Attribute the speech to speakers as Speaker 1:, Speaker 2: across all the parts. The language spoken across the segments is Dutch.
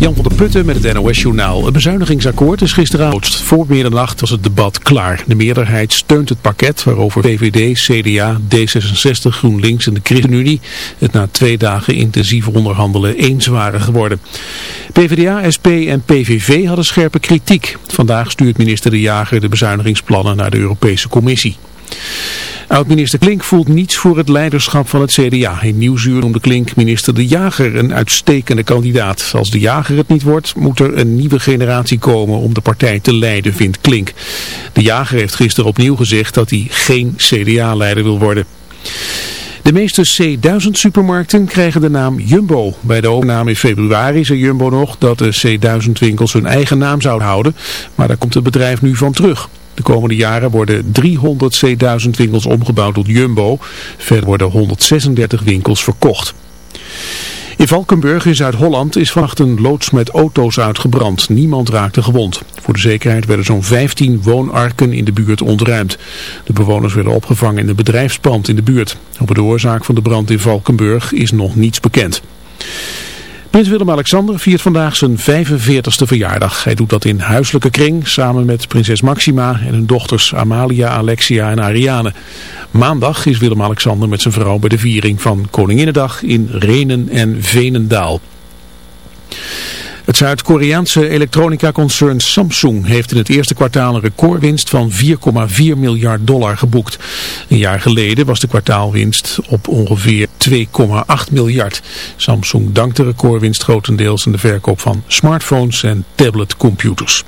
Speaker 1: Jan van der Putten met het NOS-journaal. Het bezuinigingsakkoord is gisteravond. Voor middernacht was het debat klaar. De meerderheid steunt het pakket waarover VVD, CDA, D66, GroenLinks en de ChristenUnie het na twee dagen intensief onderhandelen eens waren geworden. PvdA, SP en PVV hadden scherpe kritiek. Vandaag stuurt minister De Jager de bezuinigingsplannen naar de Europese Commissie. Oud-minister Klink voelt niets voor het leiderschap van het CDA. In Nieuwsuur noemde Klink minister De Jager een uitstekende kandidaat. Als De Jager het niet wordt, moet er een nieuwe generatie komen om de partij te leiden, vindt Klink. De Jager heeft gisteren opnieuw gezegd dat hij geen CDA-leider wil worden. De meeste C1000 supermarkten krijgen de naam Jumbo. Bij de overname in februari zei Jumbo nog dat de C1000 winkels hun eigen naam zouden houden, maar daar komt het bedrijf nu van terug. De komende jaren worden 300 C1000 winkels omgebouwd tot Jumbo. Verder worden 136 winkels verkocht. In Valkenburg in Zuid-Holland is vannacht een loods met auto's uitgebrand. Niemand raakte gewond. Voor de zekerheid werden zo'n 15 woonarken in de buurt ontruimd. De bewoners werden opgevangen in een bedrijfspand in de buurt. Over de oorzaak van de brand in Valkenburg is nog niets bekend. Prins Willem-Alexander viert vandaag zijn 45ste verjaardag. Hij doet dat in huiselijke kring samen met prinses Maxima en hun dochters Amalia, Alexia en Ariane. Maandag is Willem-Alexander met zijn vrouw bij de viering van Koninginnedag in Renen en Venendaal. Het Zuid-Koreaanse elektronica-concern Samsung heeft in het eerste kwartaal een recordwinst van 4,4 miljard dollar geboekt. Een jaar geleden was de kwartaalwinst op ongeveer 2,8 miljard. Samsung dankt de recordwinst grotendeels aan de verkoop van smartphones en tabletcomputers.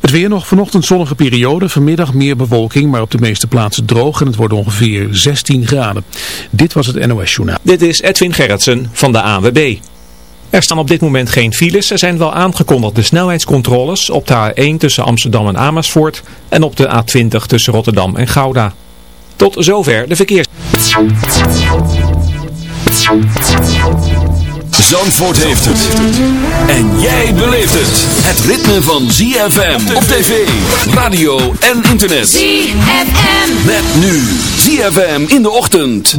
Speaker 1: Het weer nog vanochtend zonnige periode, vanmiddag meer bewolking, maar op de meeste plaatsen droog en het wordt ongeveer 16 graden. Dit was het NOS Journaal.
Speaker 2: Dit is Edwin Gerritsen van de ANWB. Er staan op dit moment geen files. Er zijn wel aangekondigde snelheidscontroles op de A1 tussen Amsterdam en Amersfoort en op de A20 tussen Rotterdam en Gouda. Tot zover de verkeers.
Speaker 3: Zandvoort heeft het. En jij beleeft het. Het ritme van ZFM op tv, radio en internet.
Speaker 4: ZFM.
Speaker 3: Met nu ZFM in de ochtend.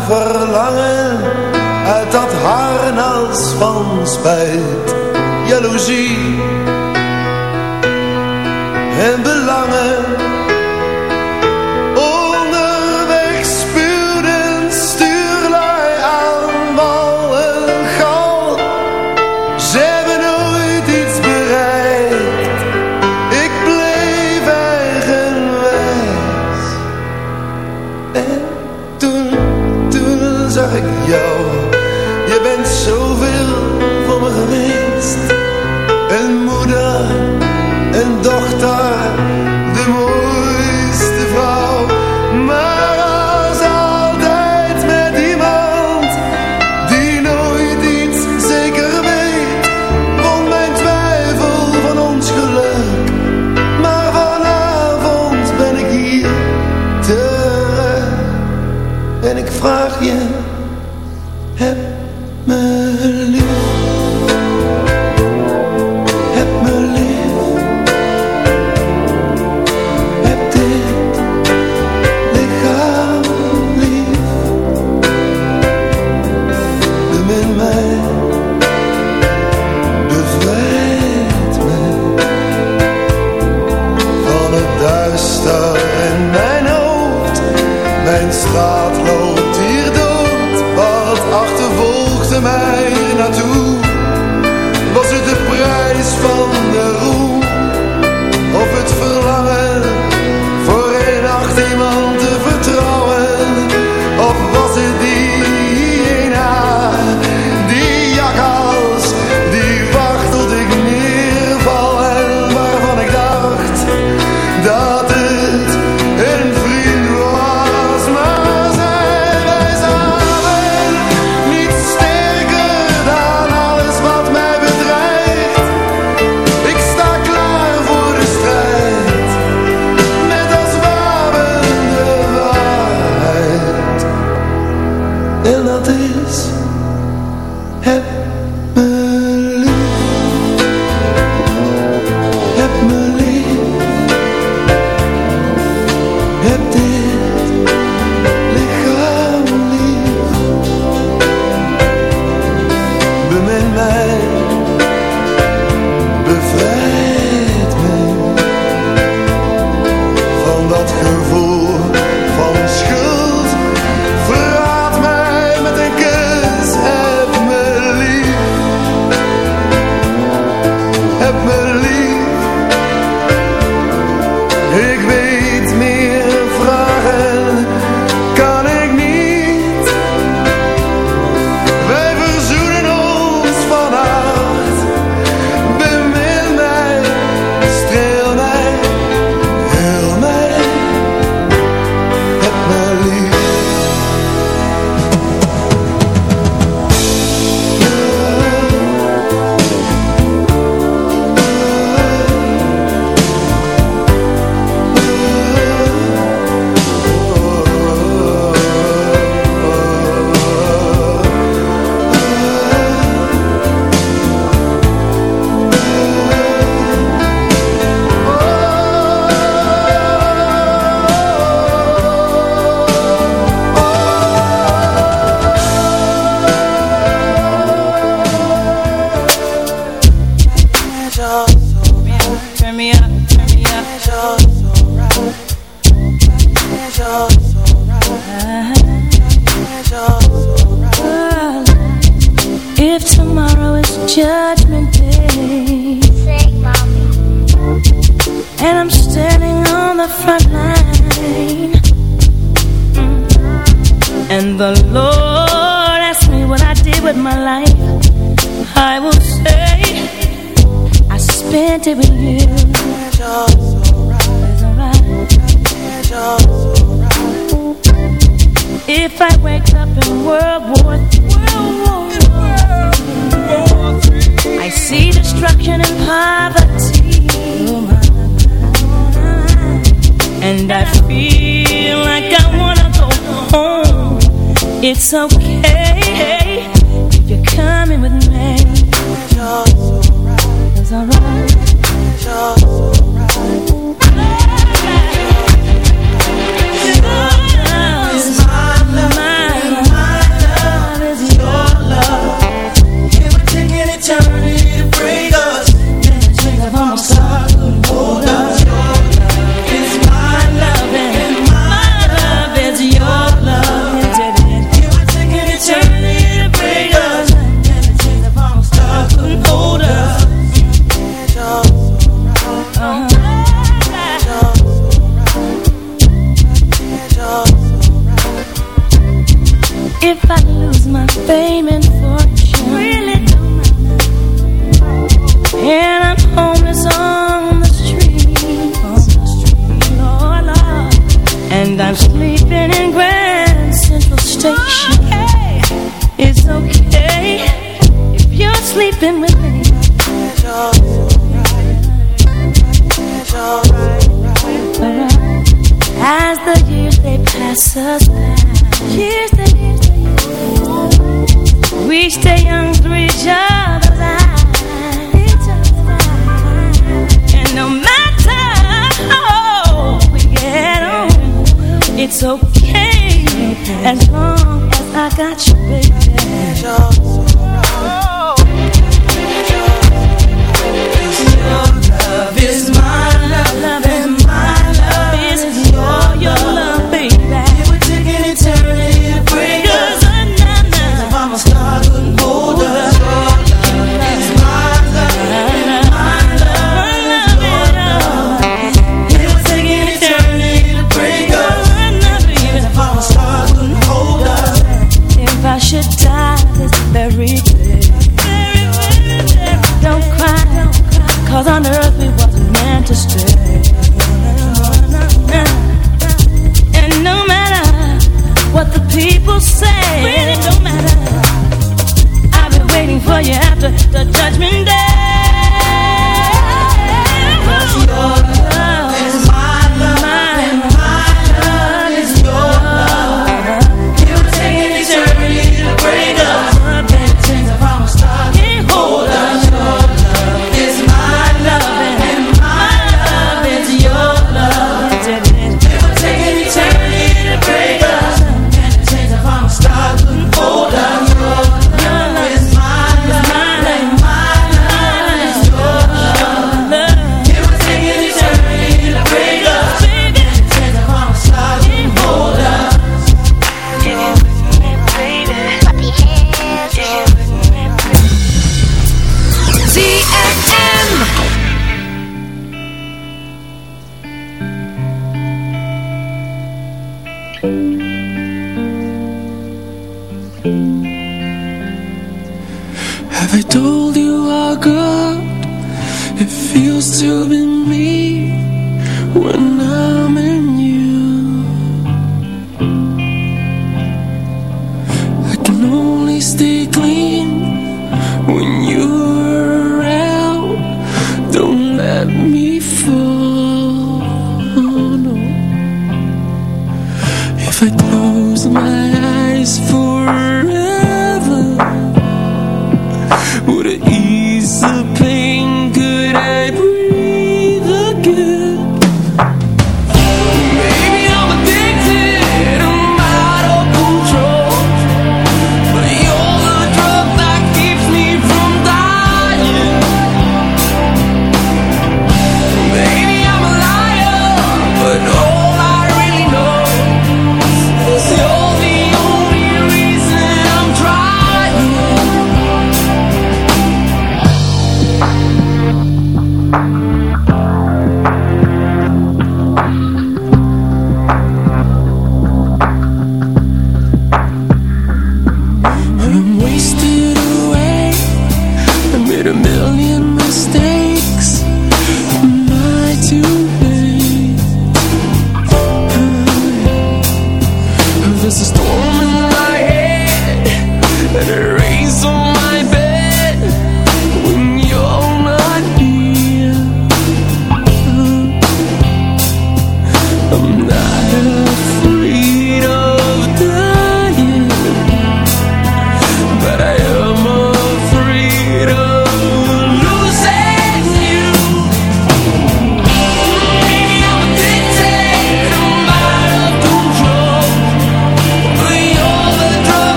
Speaker 5: verlangen uit dat harnas van spijt, jaloezie. En belangen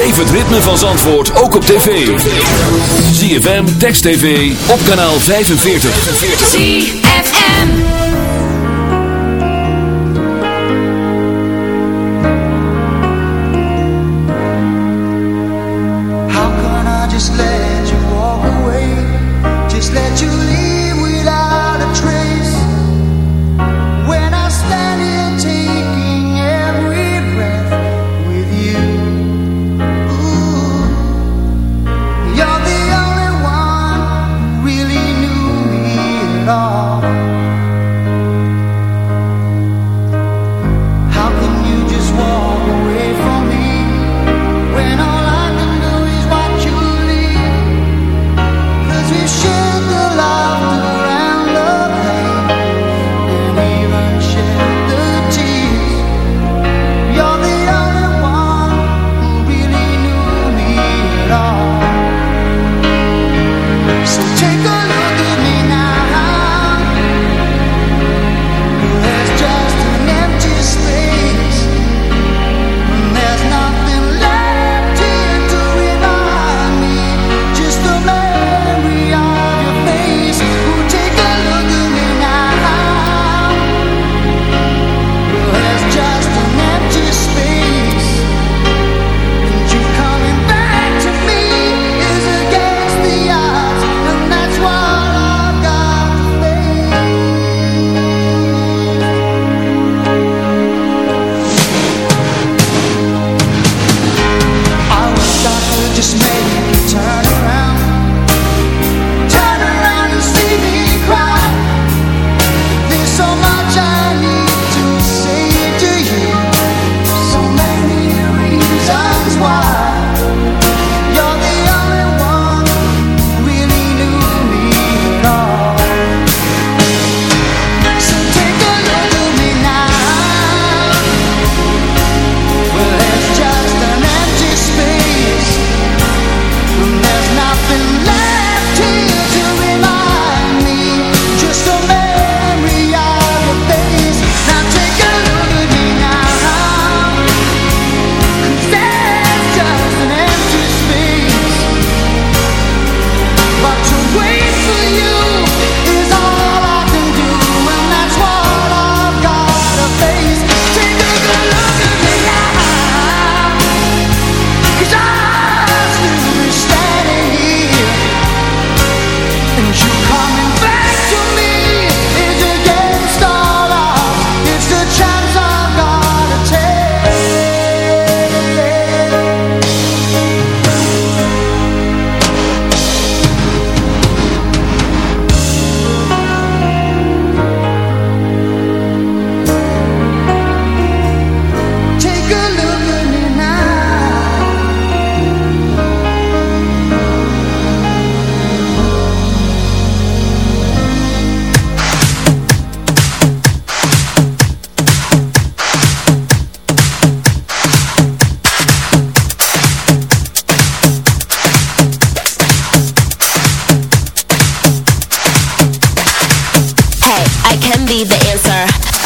Speaker 3: Beleef het ritme van Zandvoort ook op tv. ZFM, Text TV, op kanaal 45.
Speaker 6: ZFM.
Speaker 7: How can I just let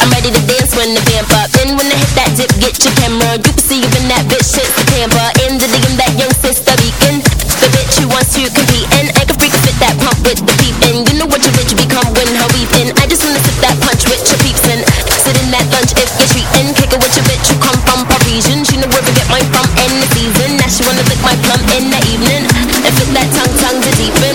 Speaker 8: I'm ready to dance when the vamp up. Then when I hit that dip, get your camera. You can see you that bitch shit the camper. In the DM, that young sister beacon. The bitch who wants to compete and I can freak fit that pump with the peep in. You know what your bitch become when her weeping. I just wanna sip that punch with your peeps in. Sit in that lunch if you're treating. Kick it with your bitch who come from Parisian. She know where to get mine from in the season. Now she wanna lick my plum in the evening. And fit that tongue tongue to deepen.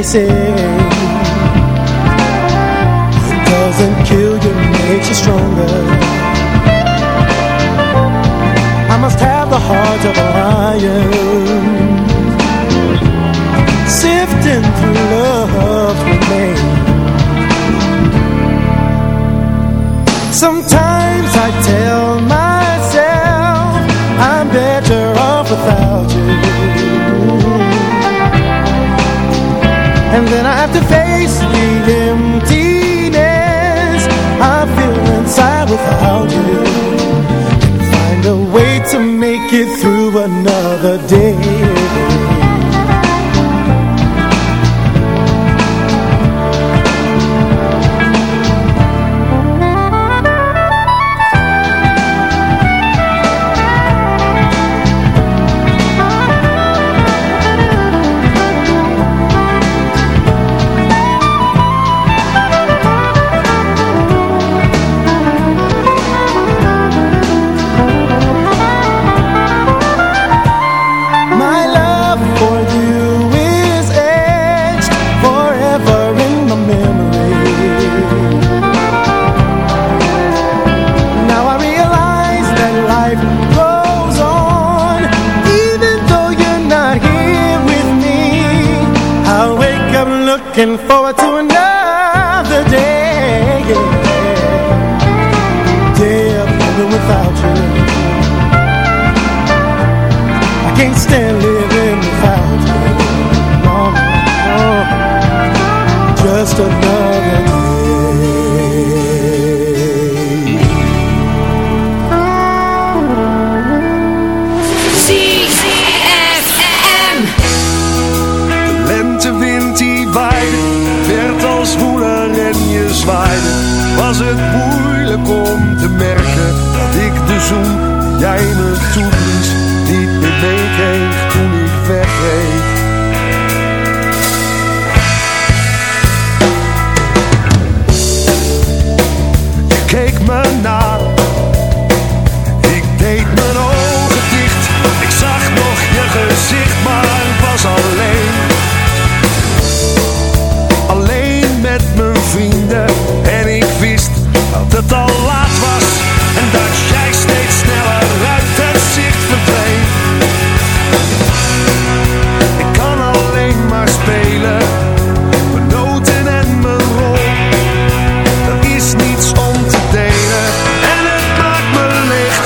Speaker 9: they doesn't kill you, makes you stronger. I must have the heart of a lion. Sifting through love love's me. Sometimes make it through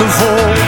Speaker 10: vol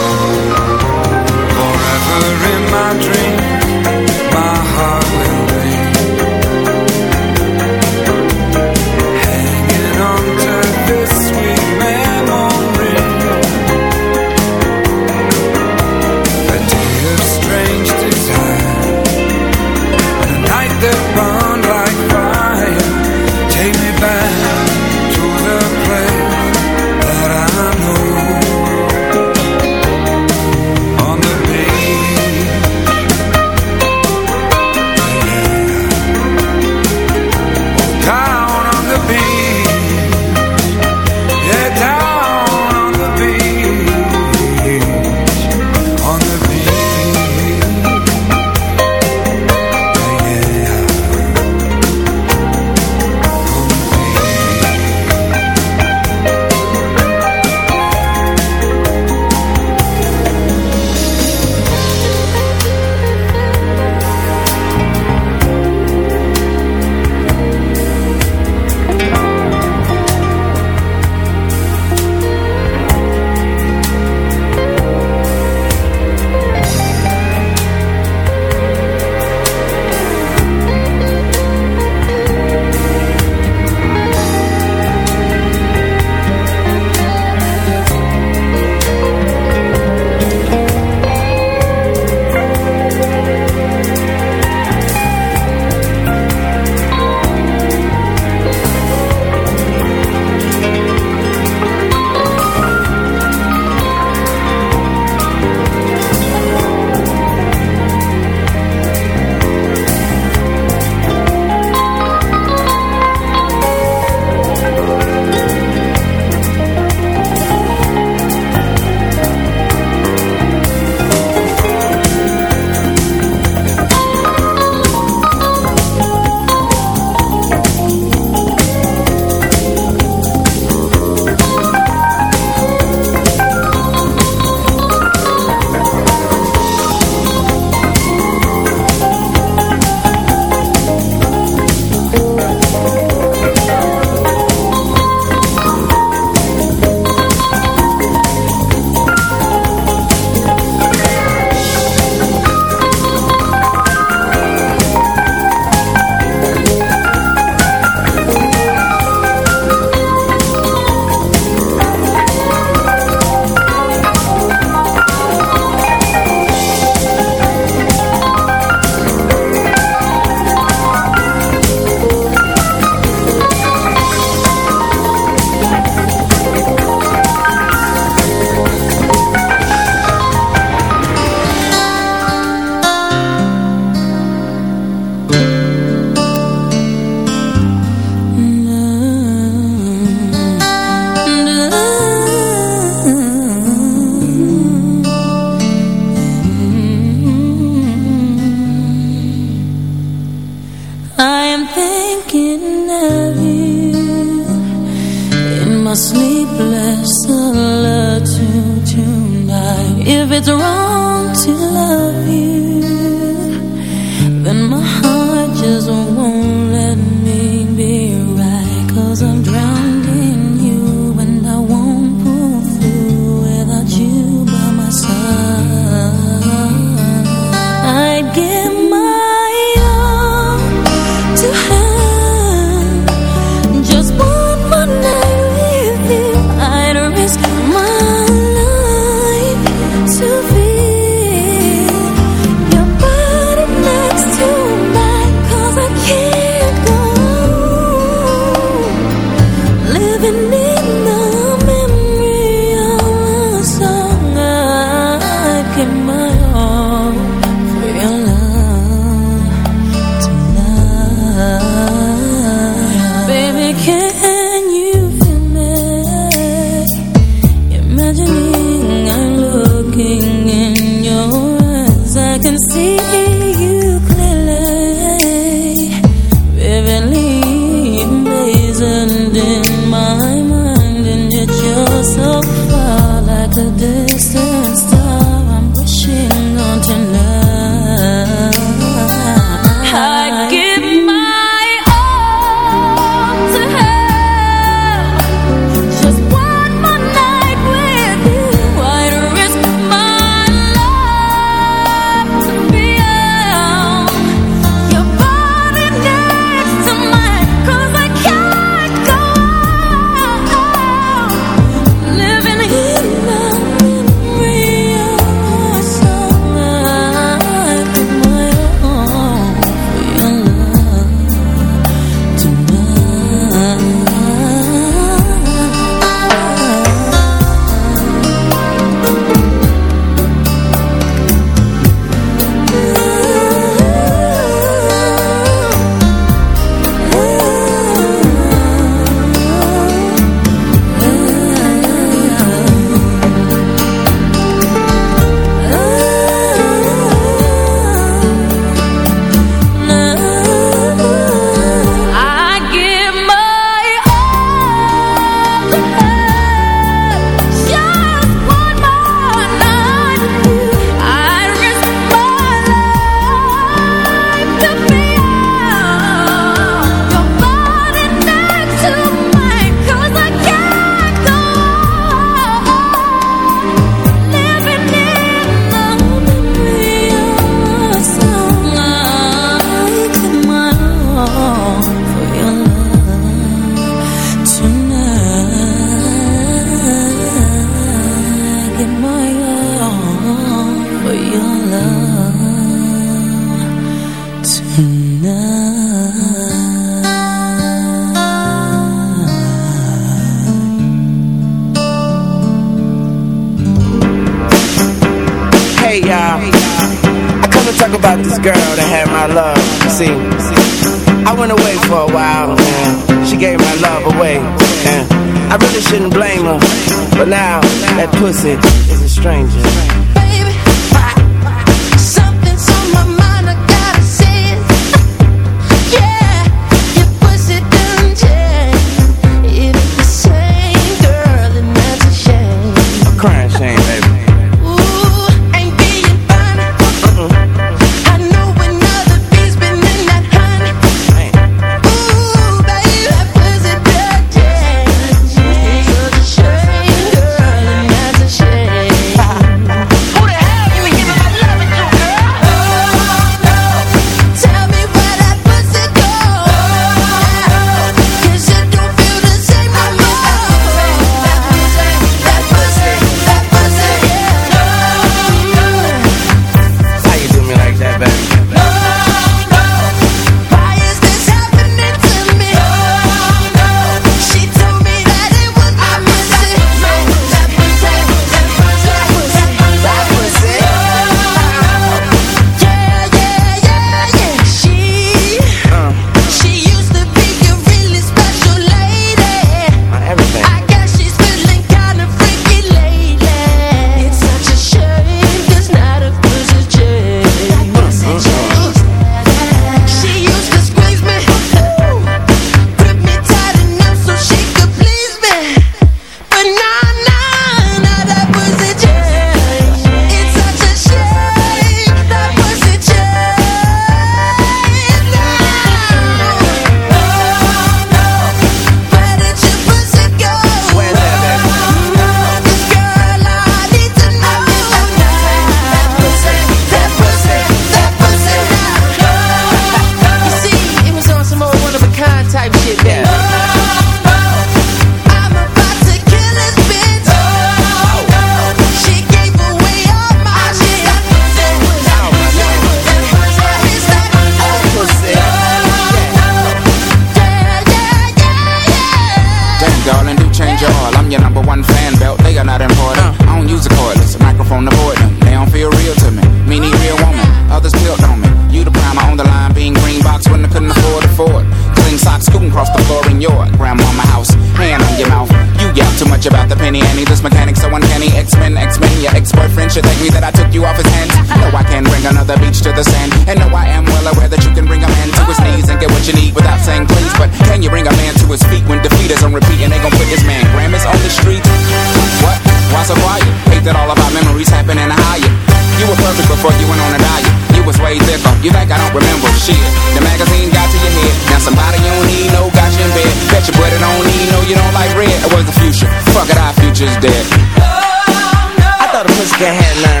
Speaker 10: crazy if you
Speaker 11: think I don't remember shit. The magazine got to your head, now somebody you don't need no got you in bed. Bet your brother don't need no, you don't like red. It was the future, fuck it, our future's dead. Oh, no.
Speaker 12: I thought a pussycat had nine